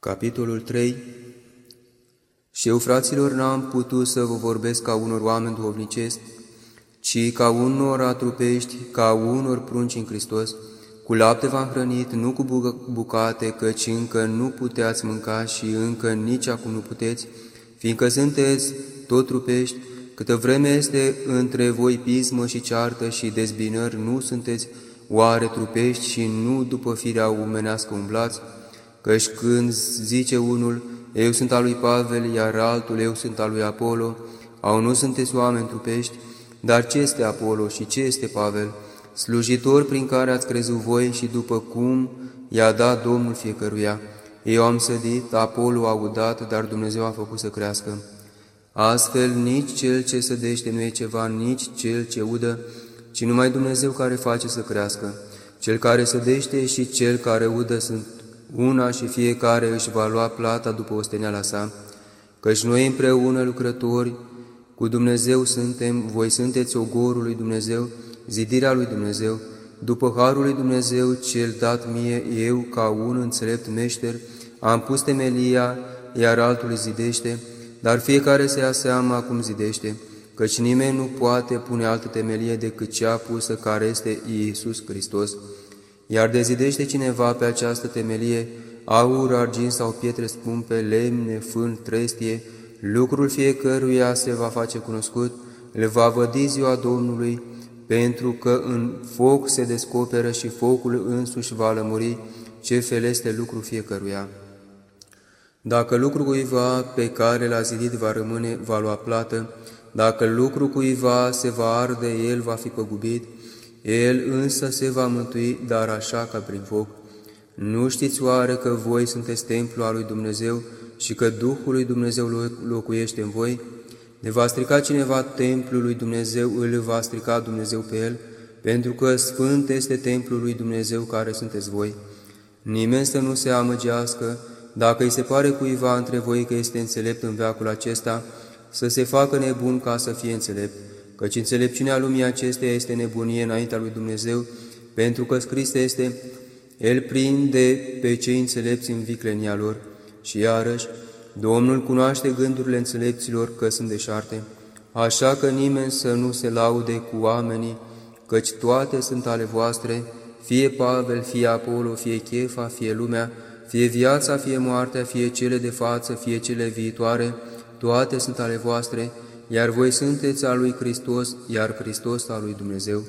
Capitolul 3 Și eu, fraților, n-am putut să vă vorbesc ca unor oameni duhovnicesc, ci ca unor atrupești, ca unor prunci în Hristos, cu lapte v-am hrănit, nu cu bucate, căci încă nu puteați mânca și încă nici acum nu puteți, fiindcă sunteți tot trupești, câtă vreme este între voi pismă și ceartă și dezbinări, nu sunteți oare trupești și nu după firea umenească umblați, Căci când zice unul, eu sunt al lui Pavel, iar altul, eu sunt al lui Apollo, au nu sunteți oameni trupești, dar ce este Apollo și ce este Pavel? Slujitor prin care ați crezut voi și după cum i-a dat Domnul fiecăruia. Eu am sădit, Apollo a udat, dar Dumnezeu a făcut să crească. Astfel, nici cel ce sădește nu e ceva, nici cel ce udă, ci numai Dumnezeu care face să crească. Cel care sădește și cel care udă sunt una și fiecare își va lua plata după osteneala sa, căci noi împreună lucrători cu Dumnezeu suntem, voi sunteți ogorul lui Dumnezeu, zidirea lui Dumnezeu, după harul lui Dumnezeu cel dat mie, eu, ca un înțelept meșter, am pus temelia, iar altul zidește, dar fiecare să ia seama cum zidește, căci nimeni nu poate pune altă temelie decât cea pusă care este Iisus Hristos. Iar dezidește cineva pe această temelie aur, argint sau pietre scumpe, lemne, fân, trestie, lucrul fiecăruia se va face cunoscut, le va vădi ziua Domnului, pentru că în foc se descoperă și focul însuși va lămuri ce fel este lucru fiecăruia. Dacă lucru cuiva pe care l-a zidit va rămâne, va lua plată, dacă lucru cuiva se va arde, el va fi păgubit, el însă se va mântui, dar așa ca prin foc. Nu știți oare că voi sunteți templu al lui Dumnezeu și că Duhul lui Dumnezeu locuiește în voi? Ne va strica cineva templul lui Dumnezeu, îl va strica Dumnezeu pe el, pentru că sfânt este templul lui Dumnezeu care sunteți voi. Nimeni să nu se amăgească, dacă îi se pare cuiva între voi că este înțelept în veacul acesta, să se facă nebun ca să fie înțelept căci înțelepciunea lumii acesteia este nebunie înaintea lui Dumnezeu, pentru că scris este, El prinde pe cei înțelepți în viclenia lor. Și iarăși, Domnul cunoaște gândurile înțelepților că sunt deșarte, așa că nimeni să nu se laude cu oamenii, căci toate sunt ale voastre, fie Pavel, fie Apollo, fie Chefa, fie lumea, fie viața, fie moartea, fie cele de față, fie cele viitoare, toate sunt ale voastre, iar voi sunteți al lui Hristos, iar Hristos al lui Dumnezeu.